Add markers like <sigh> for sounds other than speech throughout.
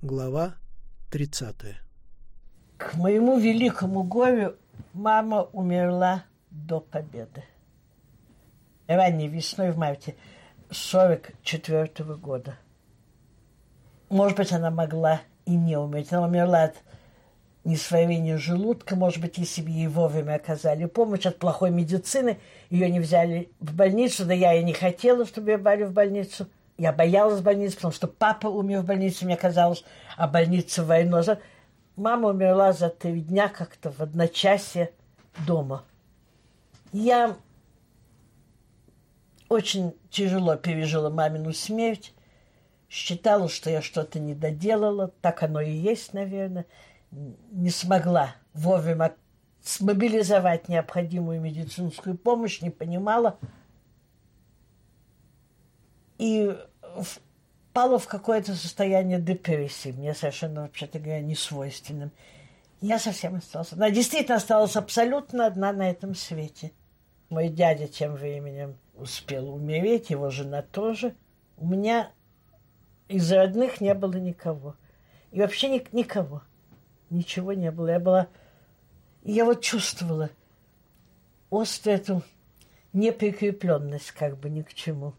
Глава 30. К моему великому горю мама умерла до победы. Ранней весной в марте 44 -го года. Может быть, она могла и не умереть. Она умерла от несвоевения желудка. Может быть, если бы ей вовремя оказали помощь от плохой медицины, ее не взяли в больницу. Да я и не хотела, чтобы ее брали в больницу – я боялась больницы, потому что папа умер в больнице, мне казалось, а больница войной. Мама умерла за три дня как-то в одночасье дома. Я очень тяжело пережила мамину смерть. Считала, что я что-то не доделала. Так оно и есть, наверное. Не смогла вовремя смобилизовать необходимую медицинскую помощь, не понимала – и впала в какое-то состояние депрессии, мне совершенно, вообще-то говоря, не свойственным. Я совсем осталась. Она действительно осталась абсолютно одна на этом свете. Мой дядя тем временем успел умереть, его жена тоже. У меня из родных не было никого. И вообще ни, никого. Ничего не было. Я была... Я вот чувствовала острую эту неприкрепленность как бы ни к чему.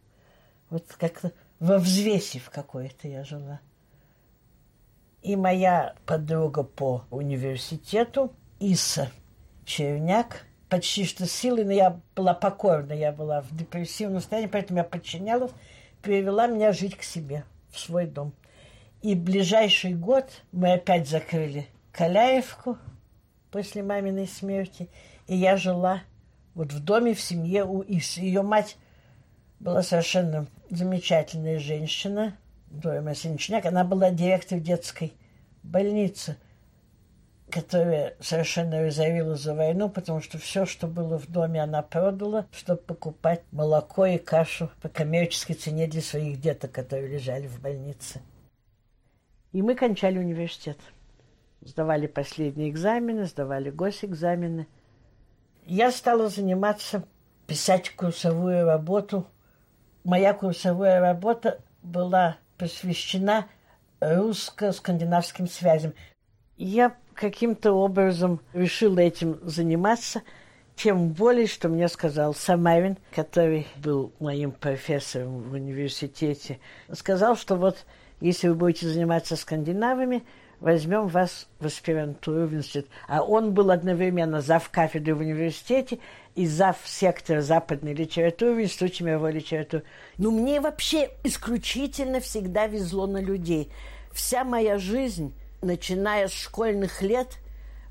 Вот как-то во взвесе в какой-то я жила. И моя подруга по университету, Иса Черняк, почти что силой, но я была покорна, я была в депрессивном состоянии, поэтому я подчинялась, перевела меня жить к себе, в свой дом. И ближайший год мы опять закрыли Каляевку после маминой смерти, и я жила вот в доме, в семье у Исы. Ее мать была совершенно замечательная женщина, Дора Масленичняк. Она была директор детской больницы, которая совершенно разорила за войну, потому что все, что было в доме, она продала, чтобы покупать молоко и кашу по коммерческой цене для своих деток, которые лежали в больнице. И мы кончали университет. Сдавали последние экзамены, сдавали госэкзамены. Я стала заниматься, писать курсовую работу – моя курсовая работа была посвящена русско-скандинавским связям. Я каким-то образом решила этим заниматься, тем более, что мне сказал Самарин, который был моим профессором в университете, сказал, что вот если вы будете заниматься скандинавами, возьмем вас в аспирантуру в институт. А он был одновременно зав кафедры в университете и зав сектора западной литературы в Институте мировой литературы. Ну, мне вообще исключительно всегда везло на людей. Вся моя жизнь, начиная с школьных лет,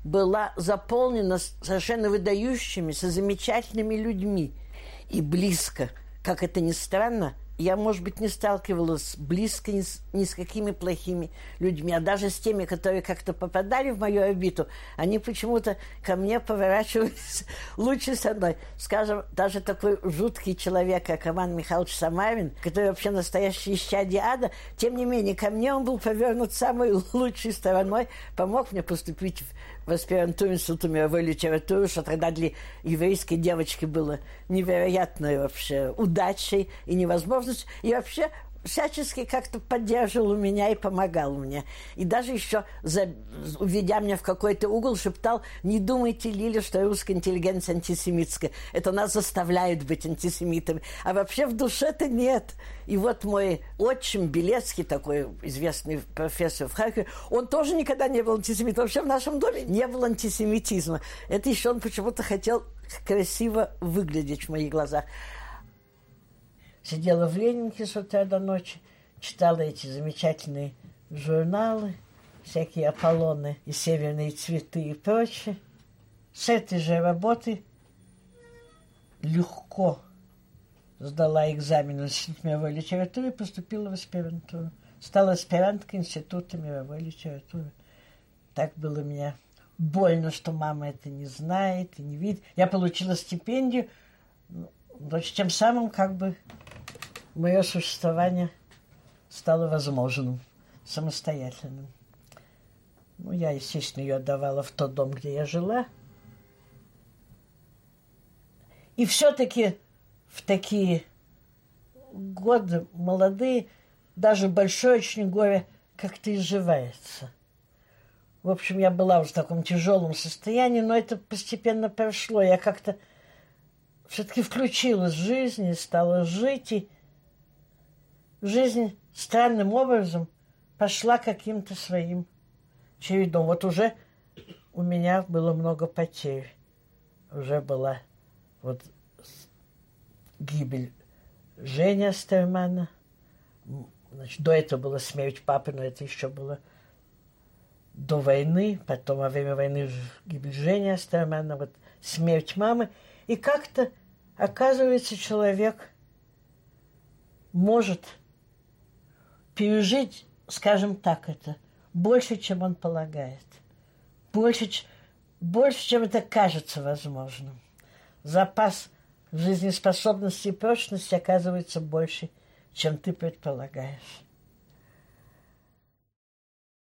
была заполнена совершенно выдающимися, замечательными людьми. И близко, как это ни странно, я, может быть, не сталкивалась близко ни с, ни с какими плохими людьми, а даже с теми, которые как-то попадали в мою обиду, они почему-то ко мне поворачивались <laughs> лучше со мной. Скажем, даже такой жуткий человек, как Роман Михайлович Самарин, который вообще настоящий исчадие ада, тем не менее, ко мне он был повернут самой <laughs> лучшей стороной, помог мне поступить в аспирантуру Института мировой литературы, что тогда для еврейской девочки было невероятной вообще удачей и невозможностью. И вообще всячески как-то поддерживал меня и помогал мне. И даже еще, за, уведя меня в какой-то угол, шептал, не думайте, Лиля, что русская интеллигенция антисемитская. Это нас заставляет быть антисемитами. А вообще в душе-то нет. И вот мой отчим Белецкий, такой известный профессор в Харькове, он тоже никогда не был антисемитом. Вообще в нашем доме не было антисемитизма. Это еще он почему-то хотел красиво выглядеть в моих глазах. Сидела в Ленинке с утра до ночи, читала эти замечательные журналы, всякие Аполлоны и северные цветы и прочее. С этой же работы легко сдала экзамен в Институт мировой литературы и поступила в аспирантуру. Стала аспиранткой Института мировой литературы. Так было мне больно, что мама это не знает и не видит. Я получила стипендию, но ну, тем самым как бы мое существование стало возможным, самостоятельным. Ну, я, естественно, ее отдавала в тот дом, где я жила. И все-таки в такие годы молодые, даже большое очень горе, как-то изживается. В общем, я была уже в таком тяжелом состоянии, но это постепенно прошло. Я как-то все-таки включилась в жизнь и стала жить, и жизнь странным образом пошла каким-то своим чередом. Вот уже у меня было много потерь. Уже была вот гибель Женя Стермана. Значит, до этого была смерть папы, но это еще было до войны. Потом во время войны гибель Женя Стермана, вот смерть мамы. И как-то, оказывается, человек может пережить, скажем так, это больше, чем он полагает. Больше, больше чем это кажется возможным. Запас жизнеспособности и прочности оказывается больше, чем ты предполагаешь.